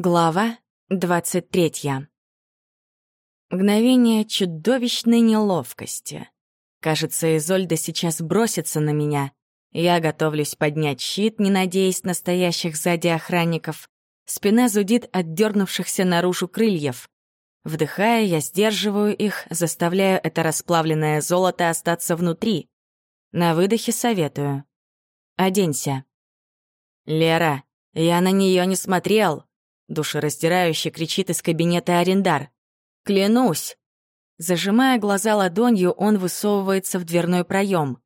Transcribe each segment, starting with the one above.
Глава двадцать третья. Мгновение чудовищной неловкости. Кажется, Изольда сейчас бросится на меня. Я готовлюсь поднять щит, не надеясь на стоящих сзади охранников. Спина зудит от дернувшихся наружу крыльев. Вдыхая, я сдерживаю их, заставляю это расплавленное золото остаться внутри. На выдохе советую. «Оденься». «Лера, я на нее не смотрел», Душераздирающе кричит из кабинета арендар. «Клянусь!» Зажимая глаза ладонью, он высовывается в дверной проем.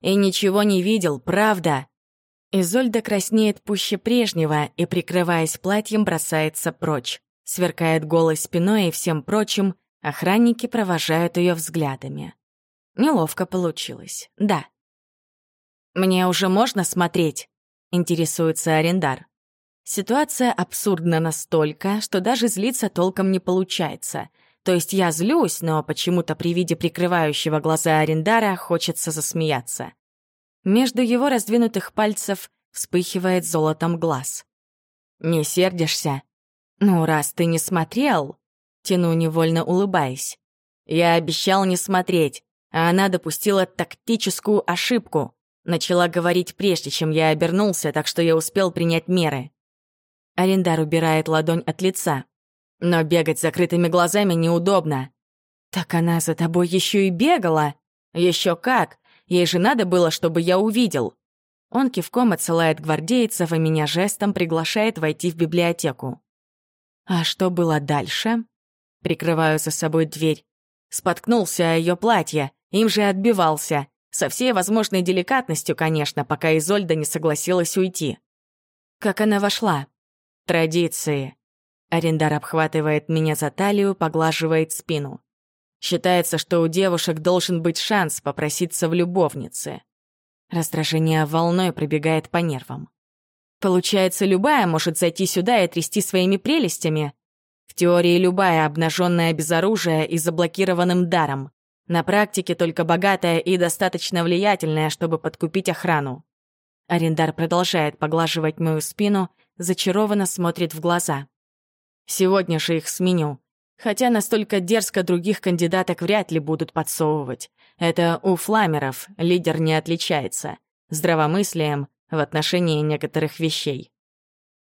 «И ничего не видел, правда!» Изольда краснеет пуще прежнего и, прикрываясь платьем, бросается прочь. Сверкает голой спиной и всем прочим, охранники провожают ее взглядами. Неловко получилось, да. «Мне уже можно смотреть?» — интересуется арендар. Ситуация абсурдна настолько, что даже злиться толком не получается. То есть я злюсь, но почему-то при виде прикрывающего глаза Арендара хочется засмеяться. Между его раздвинутых пальцев вспыхивает золотом глаз. «Не сердишься?» «Ну, раз ты не смотрел...» Тяну невольно улыбаясь. «Я обещал не смотреть, а она допустила тактическую ошибку. Начала говорить прежде, чем я обернулся, так что я успел принять меры. Арендар убирает ладонь от лица. Но бегать с закрытыми глазами неудобно. Так она за тобой еще и бегала? Еще как! Ей же надо было, чтобы я увидел. Он кивком отсылает гвардейцев, и меня жестом приглашает войти в библиотеку. А что было дальше? Прикрываю за собой дверь. Споткнулся о ее платье, им же отбивался. Со всей возможной деликатностью, конечно, пока Изольда не согласилась уйти. Как она вошла? Традиции. Арендар обхватывает меня за талию, поглаживает спину. Считается, что у девушек должен быть шанс попроситься в любовнице. Раздражение волной пробегает по нервам. Получается, любая может зайти сюда и трясти своими прелестями. В теории любая обнаженная без оружия и заблокированным даром. На практике только богатая и достаточно влиятельная, чтобы подкупить охрану. Арендар продолжает поглаживать мою спину — зачарованно смотрит в глаза. «Сегодня же их сменю. Хотя настолько дерзко других кандидаток вряд ли будут подсовывать. Это у фламеров лидер не отличается. Здравомыслием в отношении некоторых вещей.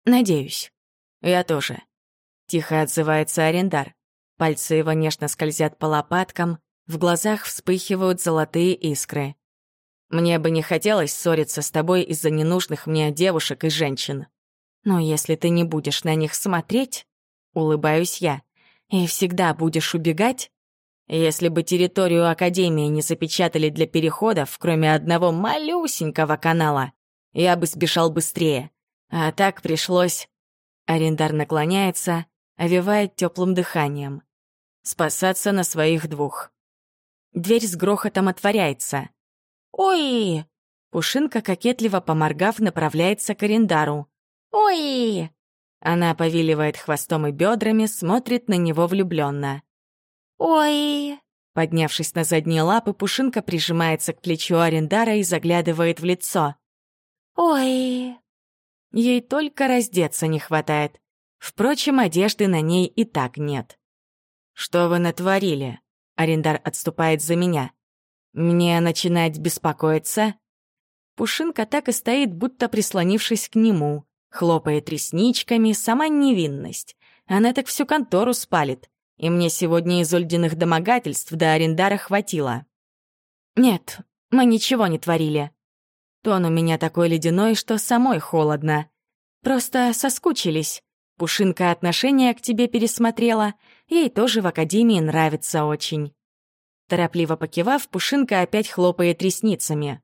Надеюсь. Я тоже. Тихо отзывается арендар. Пальцы его нежно скользят по лопаткам, в глазах вспыхивают золотые искры. Мне бы не хотелось ссориться с тобой из-за ненужных мне девушек и женщин. Но если ты не будешь на них смотреть, улыбаюсь я, и всегда будешь убегать, если бы территорию Академии не запечатали для переходов, кроме одного малюсенького канала, я бы сбежал быстрее. А так пришлось... Арендар наклоняется, овивает теплым дыханием. Спасаться на своих двух. Дверь с грохотом отворяется. «Ой!» Пушинка, кокетливо поморгав, направляется к Арендару. «Ой!» Она повиливает хвостом и бедрами, смотрит на него влюбленно. «Ой!» Поднявшись на задние лапы, Пушинка прижимается к плечу Арендара и заглядывает в лицо. «Ой!» Ей только раздеться не хватает. Впрочем, одежды на ней и так нет. «Что вы натворили?» Арендар отступает за меня. «Мне начинать беспокоиться?» Пушинка так и стоит, будто прислонившись к нему. Хлопает ресничками, сама невинность. Она так всю контору спалит. И мне сегодня из Ольдиных домогательств до арендара хватило. Нет, мы ничего не творили. Тон у меня такой ледяной, что самой холодно. Просто соскучились. Пушинка отношения к тебе пересмотрела. Ей тоже в академии нравится очень. Торопливо покивав, Пушинка опять хлопает ресницами.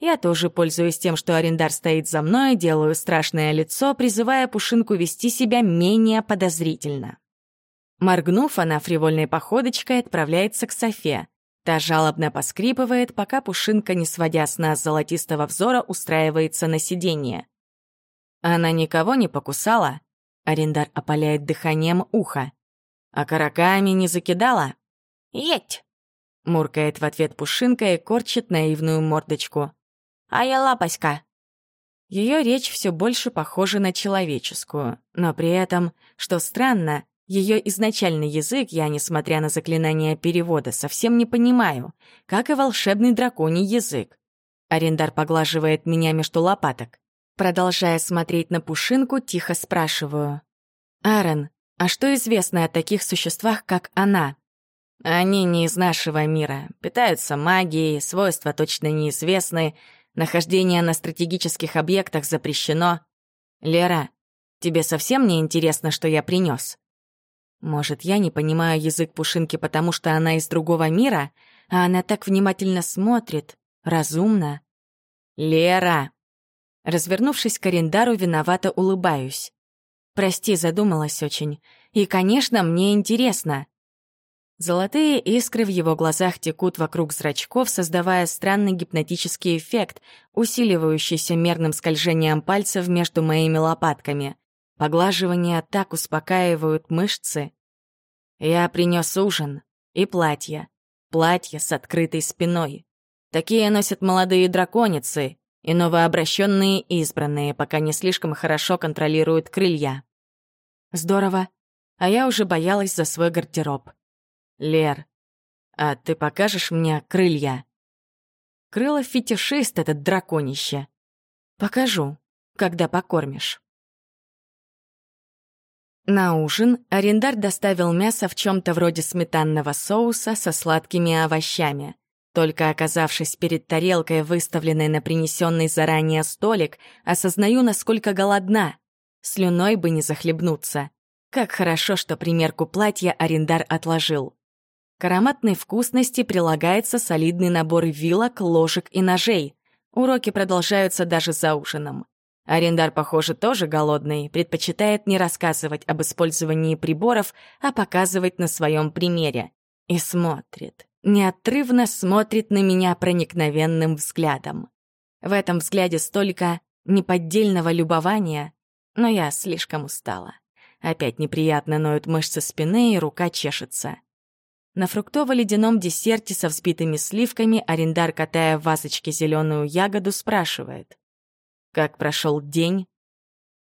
Я тоже пользуюсь тем, что арендар стоит за мной, делаю страшное лицо, призывая Пушинку вести себя менее подозрительно. Моргнув, она фривольной походочкой отправляется к Софе. Та жалобно поскрипывает, пока Пушинка, не сводя с нас золотистого взора, устраивается на сиденье. Она никого не покусала? Арендар опаляет дыханием ухо. А караками не закидала? «Еть!» — муркает в ответ Пушинка и корчит наивную мордочку. А я лапоська!» Ее речь все больше похожа на человеческую, но при этом, что странно, ее изначальный язык я, несмотря на заклинание перевода, совсем не понимаю, как и волшебный драконий язык. Арендар поглаживает меня между лопаток. Продолжая смотреть на пушинку, тихо спрашиваю. «Аарон, а что известно о таких существах, как она?» «Они не из нашего мира, питаются магией, свойства точно неизвестны, нахождение на стратегических объектах запрещено. Лера, тебе совсем не интересно, что я принес? Может, я не понимаю язык Пушинки, потому что она из другого мира, а она так внимательно смотрит, разумно. «Лера!» Развернувшись к Арендару, виновато улыбаюсь. «Прости, задумалась очень. И, конечно, мне интересно». Золотые искры в его глазах текут вокруг зрачков, создавая странный гипнотический эффект, усиливающийся мерным скольжением пальцев между моими лопатками. Поглаживания так успокаивают мышцы. Я принес ужин и платье. Платье с открытой спиной. Такие носят молодые драконицы и новообращенные избранные, пока не слишком хорошо контролируют крылья. Здорово. А я уже боялась за свой гардероб. Лер, а ты покажешь мне крылья? Крыло фетишист этот драконище. Покажу, когда покормишь. На ужин арендар доставил мясо в чем-то вроде сметанного соуса со сладкими овощами. Только оказавшись перед тарелкой, выставленной на принесенный заранее столик, осознаю, насколько голодна. Слюной бы не захлебнуться. Как хорошо, что примерку платья арендар отложил. К ароматной вкусности прилагается солидный набор вилок, ложек и ножей. Уроки продолжаются даже за ужином. Арендар, похоже, тоже голодный, предпочитает не рассказывать об использовании приборов, а показывать на своем примере. И смотрит, неотрывно смотрит на меня проникновенным взглядом. В этом взгляде столько неподдельного любования, но я слишком устала. Опять неприятно ноют мышцы спины и рука чешется. На фруктово-ледяном десерте со взбитыми сливками арендар, катая в вазочке зеленую ягоду, спрашивает. Как прошел день?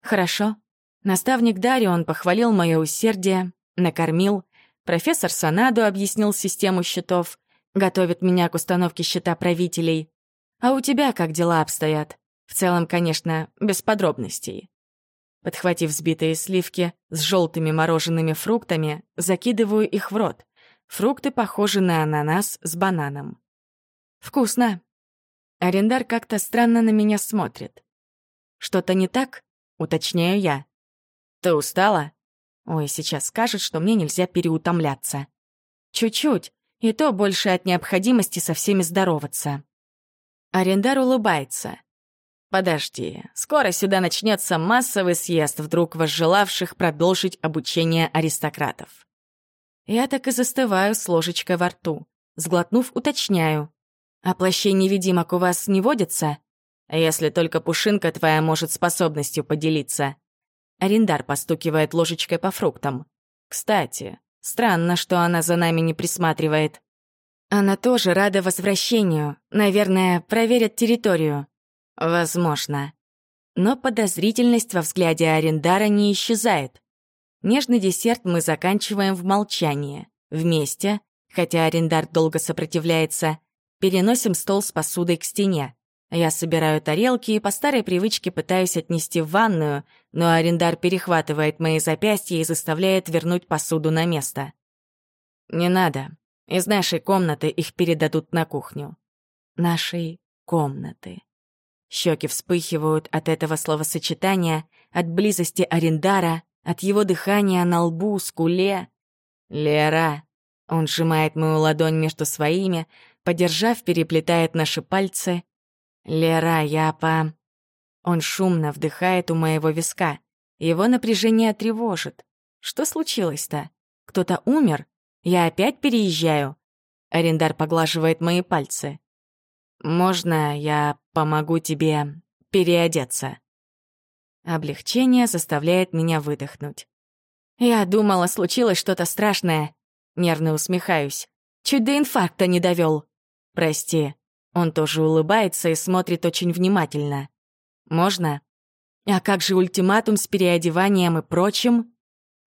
Хорошо. Наставник Дарион похвалил мое усердие, накормил. Профессор Санадо объяснил систему счетов, готовит меня к установке счета правителей. А у тебя как дела обстоят? В целом, конечно, без подробностей. Подхватив взбитые сливки с желтыми мороженными фруктами, закидываю их в рот. Фрукты похожи на ананас с бананом. Вкусно. Арендар как-то странно на меня смотрит. Что-то не так? Уточняю я. Ты устала? Ой, сейчас скажет, что мне нельзя переутомляться. Чуть-чуть, и то больше от необходимости со всеми здороваться. Арендар улыбается. Подожди, скоро сюда начнется массовый съезд вдруг возжелавших продолжить обучение аристократов. Я так и застываю с ложечкой во рту. Сглотнув, уточняю. «А плащей невидимок у вас не водится?» Если только Пушинка твоя может способностью поделиться. Арендар постукивает ложечкой по фруктам. Кстати, странно, что она за нами не присматривает. Она тоже рада возвращению. Наверное, проверят территорию. Возможно. Но подозрительность во взгляде Арендара не исчезает. Нежный десерт мы заканчиваем в молчании. Вместе, хотя Арендар долго сопротивляется, переносим стол с посудой к стене. Я собираю тарелки и по старой привычке пытаюсь отнести в ванную, но арендар перехватывает мои запястья и заставляет вернуть посуду на место. «Не надо. Из нашей комнаты их передадут на кухню». «Нашей комнаты». Щеки вспыхивают от этого словосочетания, от близости арендара, от его дыхания на лбу, скуле. «Лера!» Он сжимает мою ладонь между своими, подержав, переплетает наши пальцы — «Лера, я по...» Он шумно вдыхает у моего виска. Его напряжение тревожит. Что случилось-то? Кто-то умер? Я опять переезжаю? Арендар поглаживает мои пальцы. «Можно я помогу тебе переодеться?» Облегчение заставляет меня выдохнуть. Я думала, случилось что-то страшное. Нервно усмехаюсь. Чуть до инфаркта не довел. Прости. Он тоже улыбается и смотрит очень внимательно. Можно? А как же ультиматум с переодеванием и прочим?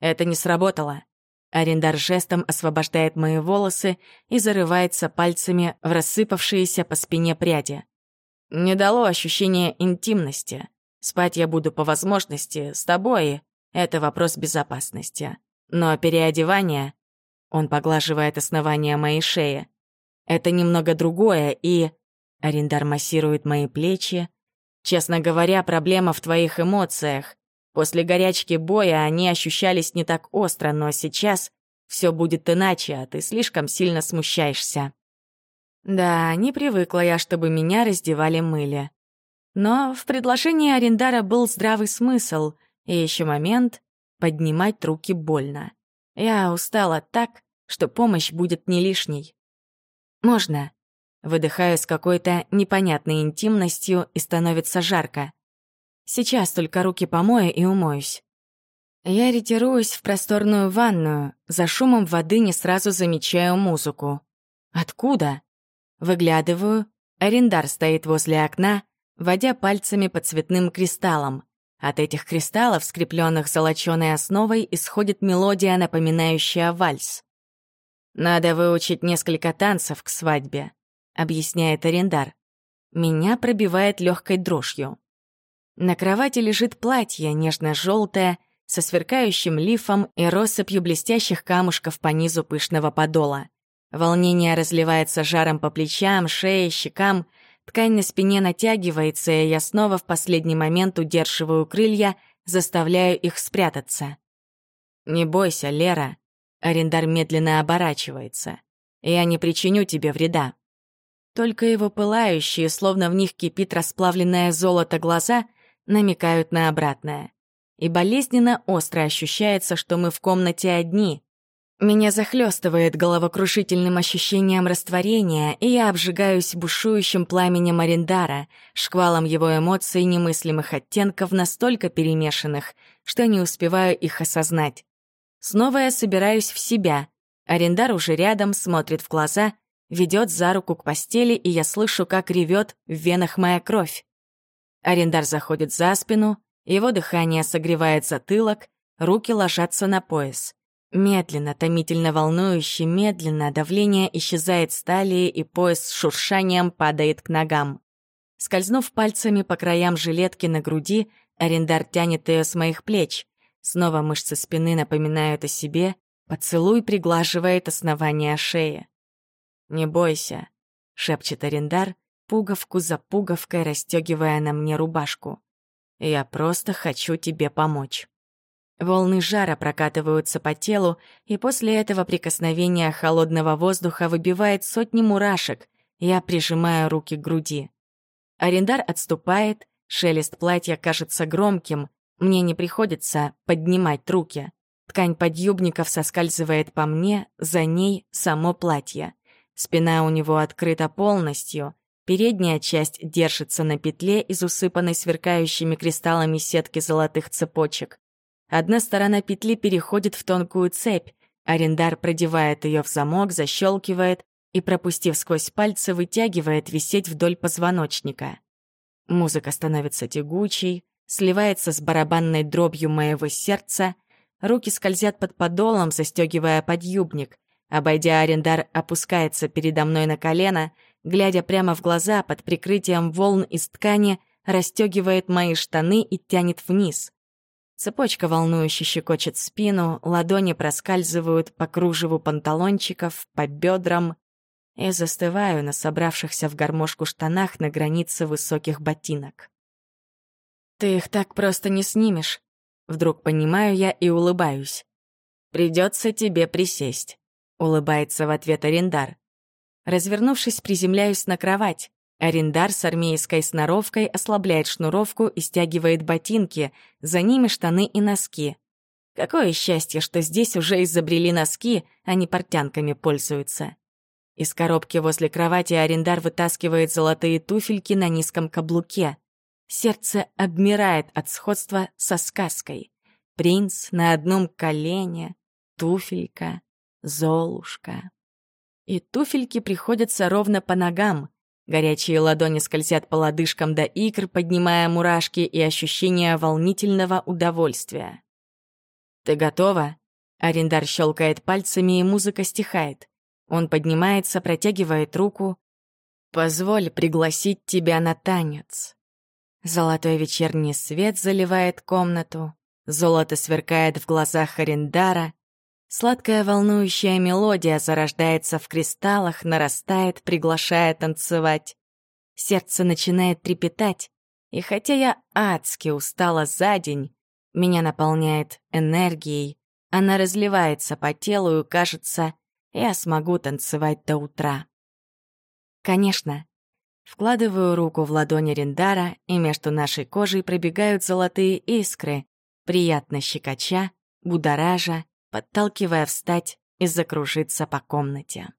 Это не сработало. Арендар жестом освобождает мои волосы и зарывается пальцами в рассыпавшиеся по спине пряди. Не дало ощущения интимности. Спать я буду по возможности с тобой. Это вопрос безопасности. Но переодевание... Он поглаживает основание моей шеи. Это немного другое, и... Арендар массирует мои плечи. Честно говоря, проблема в твоих эмоциях. После горячки боя они ощущались не так остро, но сейчас все будет иначе, а ты слишком сильно смущаешься. Да, не привыкла я, чтобы меня раздевали мыли. Но в предложении Арендара был здравый смысл, и еще момент — поднимать руки больно. Я устала так, что помощь будет не лишней. «Можно?» Выдыхаю с какой-то непонятной интимностью и становится жарко. Сейчас только руки помою и умоюсь. Я ретируюсь в просторную ванную, за шумом воды не сразу замечаю музыку. Откуда? Выглядываю, арендар стоит возле окна, водя пальцами по цветным кристаллам. От этих кристаллов, скрепленных золоченой основой, исходит мелодия, напоминающая вальс. «Надо выучить несколько танцев к свадьбе», — объясняет арендар. Меня пробивает легкой дрожью. На кровати лежит платье, нежно-желтое, со сверкающим лифом и россыпью блестящих камушков по низу пышного подола. Волнение разливается жаром по плечам, шее, щекам. Ткань на спине натягивается, и я снова в последний момент удерживаю крылья, заставляю их спрятаться. «Не бойся, Лера», — арендар медленно оборачивается. «Я не причиню тебе вреда». Только его пылающие, словно в них кипит расплавленное золото глаза — намекают на обратное. И болезненно остро ощущается, что мы в комнате одни. Меня захлестывает головокрушительным ощущением растворения, и я обжигаюсь бушующим пламенем Арендара, шквалом его эмоций немыслимых оттенков настолько перемешанных, что не успеваю их осознать. Снова я собираюсь в себя. Арендар уже рядом, смотрит в глаза, ведет за руку к постели, и я слышу, как ревет в венах моя кровь. Арендар заходит за спину, его дыхание согревает затылок, руки ложатся на пояс. Медленно, томительно волнующе, медленно давление исчезает с талии, и пояс с шуршанием падает к ногам. Скользнув пальцами по краям жилетки на груди, Арендар тянет ее с моих плеч. Снова мышцы спины напоминают о себе, поцелуй приглаживает основание шеи. «Не бойся», — шепчет Арендар, пуговку за пуговкой, расстегивая на мне рубашку. «Я просто хочу тебе помочь». Волны жара прокатываются по телу, и после этого прикосновения холодного воздуха выбивает сотни мурашек. Я прижимаю руки к груди. Арендар отступает, шелест платья кажется громким, мне не приходится поднимать руки. Ткань подъюбников соскальзывает по мне, за ней само платье. Спина у него открыта полностью, Передняя часть держится на петле из усыпанной сверкающими кристаллами сетки золотых цепочек. Одна сторона петли переходит в тонкую цепь, арендар продевает ее в замок, защелкивает и, пропустив сквозь пальцы, вытягивает висеть вдоль позвоночника. Музыка становится тягучей, сливается с барабанной дробью моего сердца, руки скользят под подолом, застегивая подъюбник. Обойдя арендар, опускается передо мной на колено — глядя прямо в глаза под прикрытием волн из ткани, расстегивает мои штаны и тянет вниз. Цепочка волнующе щекочет спину, ладони проскальзывают по кружеву панталончиков, по бедрам. И застываю на собравшихся в гармошку штанах на границе высоких ботинок. «Ты их так просто не снимешь», — вдруг понимаю я и улыбаюсь. «Придется тебе присесть», — улыбается в ответ Арендар. Развернувшись, приземляюсь на кровать. Арендар с армейской сноровкой ослабляет шнуровку и стягивает ботинки, за ними штаны и носки. Какое счастье, что здесь уже изобрели носки, а не портянками пользуются. Из коробки возле кровати Арендар вытаскивает золотые туфельки на низком каблуке. Сердце обмирает от сходства со сказкой. Принц на одном колене, туфелька, золушка. И туфельки приходятся ровно по ногам. Горячие ладони скользят по лодыжкам до икр, поднимая мурашки и ощущение волнительного удовольствия. «Ты готова?» Арендар щелкает пальцами, и музыка стихает. Он поднимается, протягивает руку. «Позволь пригласить тебя на танец». Золотой вечерний свет заливает комнату. Золото сверкает в глазах Арендара. Сладкая волнующая мелодия зарождается в кристаллах, нарастает, приглашая танцевать. Сердце начинает трепетать, и хотя я адски устала за день, меня наполняет энергией, она разливается по телу, и кажется, я смогу танцевать до утра. Конечно. Вкладываю руку в ладонь Рендара, и между нашей кожей пробегают золотые искры, приятно щекоча, будоража, подталкивая встать и закружиться по комнате.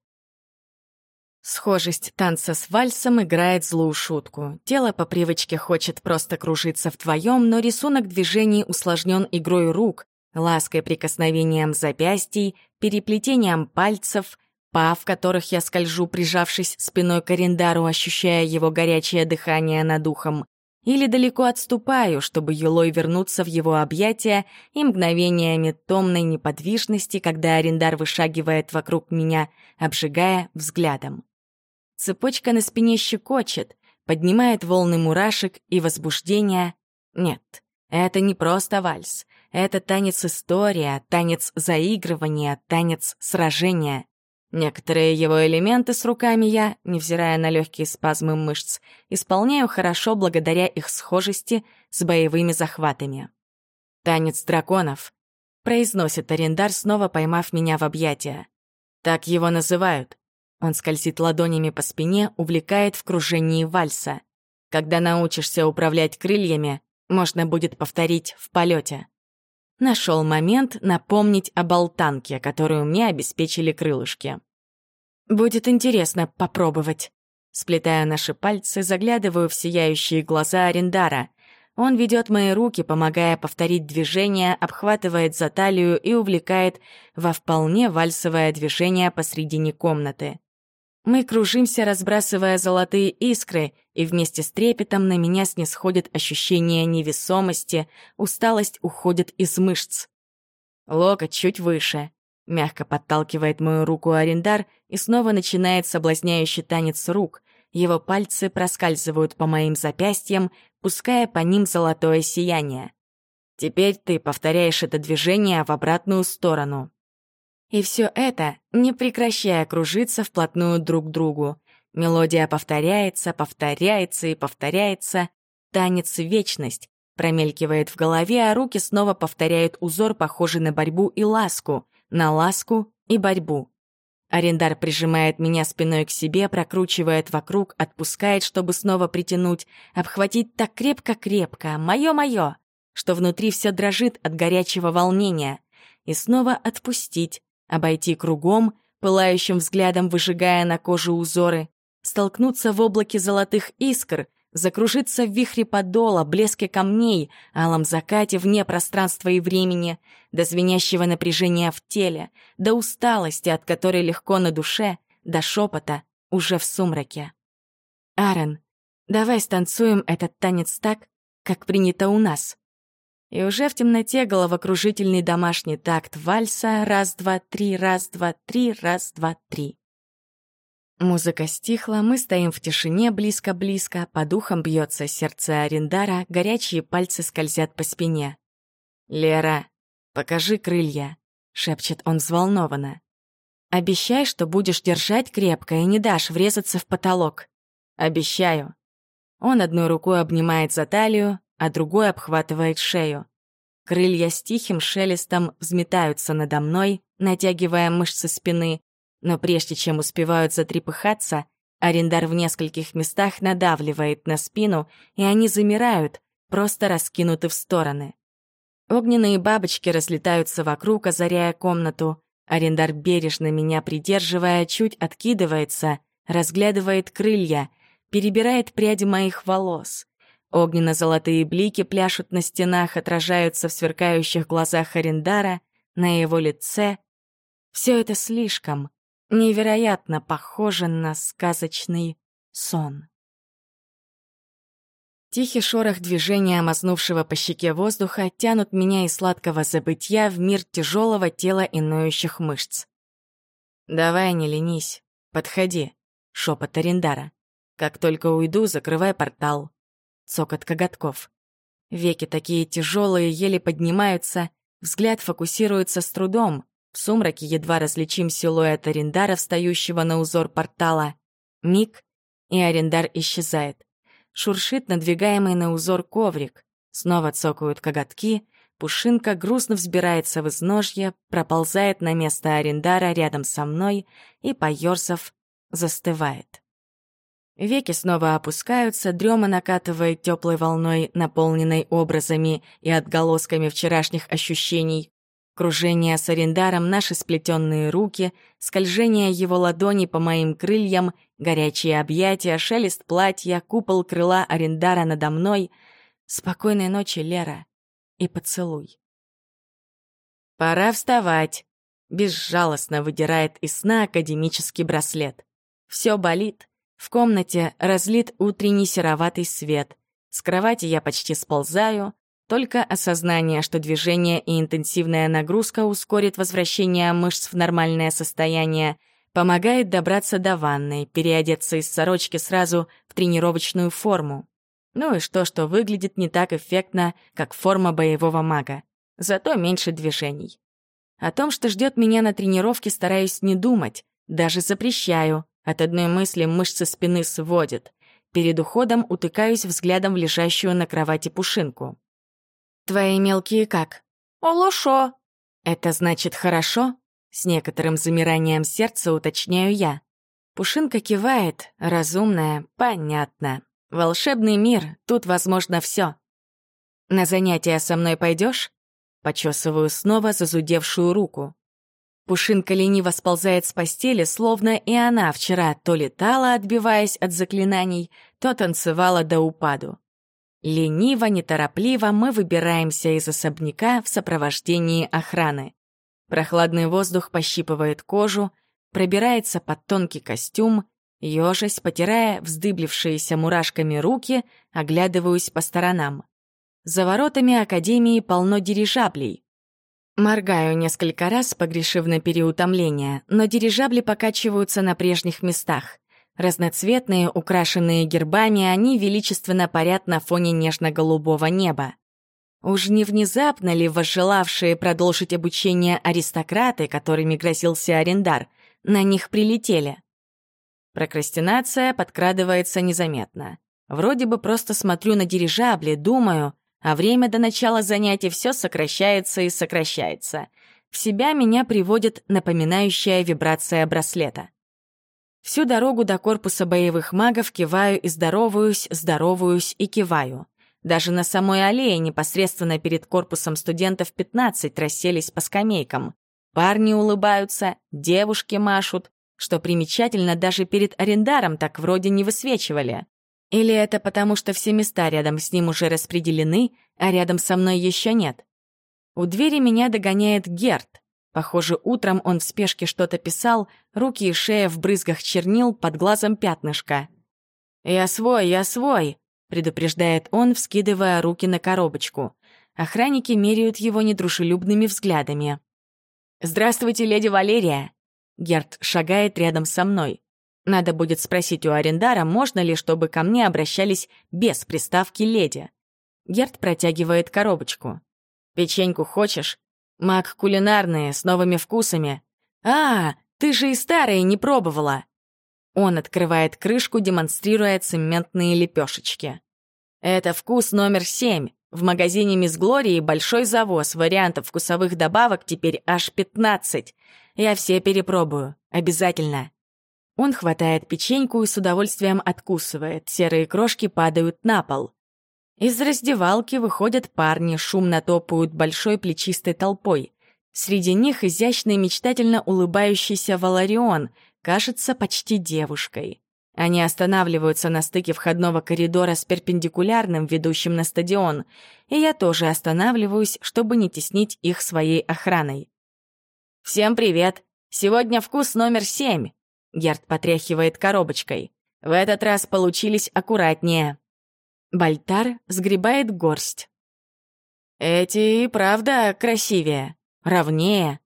Схожесть танца с вальсом играет злую шутку. Тело по привычке хочет просто кружиться вдвоем, но рисунок движений усложнен игрой рук, лаской прикосновением запястий, переплетением пальцев, па, в которых я скольжу, прижавшись спиной к арендару, ощущая его горячее дыхание над ухом, или далеко отступаю, чтобы юлой вернуться в его объятия и мгновениями томной неподвижности, когда арендар вышагивает вокруг меня, обжигая взглядом. Цепочка на спине щекочет, поднимает волны мурашек и возбуждения. Нет, это не просто вальс. Это танец-история, танец заигрывания, танец сражения. Некоторые его элементы с руками я, невзирая на легкие спазмы мышц, исполняю хорошо благодаря их схожести с боевыми захватами. «Танец драконов», — произносит арендар, снова поймав меня в объятия. «Так его называют». Он скользит ладонями по спине, увлекает в кружении вальса. Когда научишься управлять крыльями, можно будет повторить в полете нашел момент напомнить о болтанке, которую мне обеспечили крылышки. «Будет интересно попробовать». Сплетая наши пальцы, заглядываю в сияющие глаза Арендара. Он ведет мои руки, помогая повторить движение, обхватывает за талию и увлекает во вполне вальсовое движение посредине комнаты. Мы кружимся, разбрасывая золотые искры, и вместе с трепетом на меня снисходит ощущение невесомости, усталость уходит из мышц. Локоть чуть выше. Мягко подталкивает мою руку арендар и снова начинает соблазняющий танец рук. Его пальцы проскальзывают по моим запястьям, пуская по ним золотое сияние. Теперь ты повторяешь это движение в обратную сторону. И все это, не прекращая кружиться вплотную друг к другу. Мелодия повторяется, повторяется и повторяется. Танец — вечность. Промелькивает в голове, а руки снова повторяют узор, похожий на борьбу и ласку, на ласку и борьбу. Арендар прижимает меня спиной к себе, прокручивает вокруг, отпускает, чтобы снова притянуть, обхватить так крепко-крепко, мое-мое, что внутри все дрожит от горячего волнения, и снова отпустить, обойти кругом, пылающим взглядом выжигая на коже узоры, столкнуться в облаке золотых искр, закружиться в вихре подола, блеске камней, алом закате вне пространства и времени, до звенящего напряжения в теле, до усталости, от которой легко на душе, до шепота уже в сумраке. «Аарон, давай станцуем этот танец так, как принято у нас», и уже в темноте головокружительный домашний такт вальса «раз-два-три, раз-два-три, раз-два-три». Музыка стихла, мы стоим в тишине близко-близко, по духам бьется сердце Арендара, горячие пальцы скользят по спине. «Лера, покажи крылья», — шепчет он взволнованно. «Обещай, что будешь держать крепко и не дашь врезаться в потолок». «Обещаю». Он одной рукой обнимает за талию, а другой обхватывает шею. Крылья с тихим шелестом взметаются надо мной, натягивая мышцы спины, но прежде чем успевают затрепыхаться, арендар в нескольких местах надавливает на спину, и они замирают, просто раскинуты в стороны. Огненные бабочки разлетаются вокруг, озаряя комнату. Арендар, бережно меня придерживая, чуть откидывается, разглядывает крылья, перебирает пряди моих волос. Огненно-золотые блики пляшут на стенах, отражаются в сверкающих глазах Арендара, на его лице. Все это слишком, невероятно похоже на сказочный сон. Тихий шорох движения, мазнувшего по щеке воздуха, тянут меня из сладкого забытья в мир тяжелого тела и ноющих мышц. «Давай, не ленись. Подходи», — шепот Арендара. «Как только уйду, закрывай портал». Цокот коготков. Веки такие тяжелые, еле поднимаются, взгляд фокусируется с трудом. В сумраке едва различим силуэт Арендара, встающего на узор портала. Миг, и Арендар исчезает. Шуршит надвигаемый на узор коврик. Снова цокают коготки. Пушинка грустно взбирается в изножье, проползает на место Арендара рядом со мной и, поёрзав, застывает. Веки снова опускаются, дрема накатывает теплой волной, наполненной образами и отголосками вчерашних ощущений. Кружение с арендаром, наши сплетенные руки, скольжение его ладони по моим крыльям, горячие объятия, шелест платья, купол крыла арендара надо мной. Спокойной ночи, Лера, и поцелуй. «Пора вставать», — безжалостно выдирает из сна академический браслет. Все болит. В комнате разлит утренний сероватый свет. С кровати я почти сползаю, только осознание, что движение и интенсивная нагрузка ускорит возвращение мышц в нормальное состояние, помогает добраться до ванной, переодеться из сорочки сразу в тренировочную форму. Ну и что, что выглядит не так эффектно, как форма боевого мага. Зато меньше движений. О том, что ждет меня на тренировке, стараюсь не думать, даже запрещаю. От одной мысли мышцы спины сводят. Перед уходом утыкаюсь взглядом в лежащую на кровати пушинку. «Твои мелкие как?» «Олошо». «Это значит хорошо?» С некоторым замиранием сердца уточняю я. Пушинка кивает, разумная, понятно. Волшебный мир, тут возможно все. «На занятия со мной пойдешь? Почесываю снова зазудевшую руку. Пушинка лениво сползает с постели, словно и она вчера то летала, отбиваясь от заклинаний, то танцевала до упаду. Лениво, неторопливо мы выбираемся из особняка в сопровождении охраны. Прохладный воздух пощипывает кожу, пробирается под тонкий костюм, ёжась, потирая вздыблившиеся мурашками руки, оглядываюсь по сторонам. За воротами Академии полно дирижаблей. Моргаю несколько раз, погрешив на переутомление, но дирижабли покачиваются на прежних местах. Разноцветные, украшенные гербами, они величественно парят на фоне нежно-голубого неба. Уж не внезапно ли возжелавшие продолжить обучение аристократы, которыми грозился арендар, на них прилетели? Прокрастинация подкрадывается незаметно. Вроде бы просто смотрю на дирижабли, думаю, а время до начала занятий все сокращается и сокращается. В себя меня приводит напоминающая вибрация браслета. Всю дорогу до корпуса боевых магов киваю и здороваюсь, здороваюсь и киваю. Даже на самой аллее непосредственно перед корпусом студентов 15 расселись по скамейкам. Парни улыбаются, девушки машут, что примечательно, даже перед арендаром так вроде не высвечивали. Или это потому, что все места рядом с ним уже распределены, а рядом со мной еще нет? У двери меня догоняет Герт. Похоже, утром он в спешке что-то писал, руки и шея в брызгах чернил, под глазом пятнышко. «Я свой, я свой!» — предупреждает он, вскидывая руки на коробочку. Охранники меряют его недрушелюбными взглядами. «Здравствуйте, леди Валерия!» Герт шагает рядом со мной. Надо будет спросить у арендара, можно ли, чтобы ко мне обращались без приставки «леди». Герт протягивает коробочку. «Печеньку хочешь? Маг кулинарные, с новыми вкусами. А, ты же и старые не пробовала. Он открывает крышку, демонстрируя цементные лепешечки. Это вкус номер семь. В магазине Мисс Глории большой завоз, вариантов вкусовых добавок теперь аж 15. Я все перепробую, обязательно. Он хватает печеньку и с удовольствием откусывает, серые крошки падают на пол. Из раздевалки выходят парни, шумно топают большой плечистой толпой. Среди них изящный мечтательно улыбающийся Валарион, кажется почти девушкой. Они останавливаются на стыке входного коридора с перпендикулярным, ведущим на стадион, и я тоже останавливаюсь, чтобы не теснить их своей охраной. «Всем привет! Сегодня вкус номер семь!» Герд потряхивает коробочкой. В этот раз получились аккуратнее. Бальтар сгребает горсть. Эти и правда красивее, ровнее.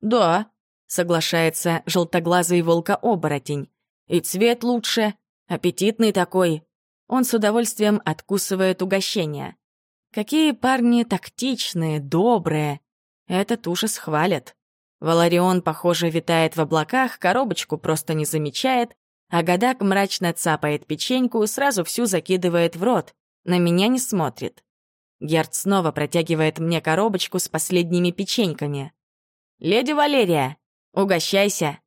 Да, соглашается желтоглазый волка-оборотень. И цвет лучше, аппетитный такой. Он с удовольствием откусывает угощение. Какие парни тактичные, добрые. Этот ужас хвалят. Валарион, похоже, витает в облаках, коробочку просто не замечает, а Гадак мрачно цапает печеньку и сразу всю закидывает в рот. На меня не смотрит. Герд снова протягивает мне коробочку с последними печеньками. «Леди Валерия, угощайся!»